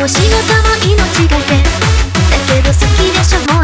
も仕事も命がけ。だけど好きでしょ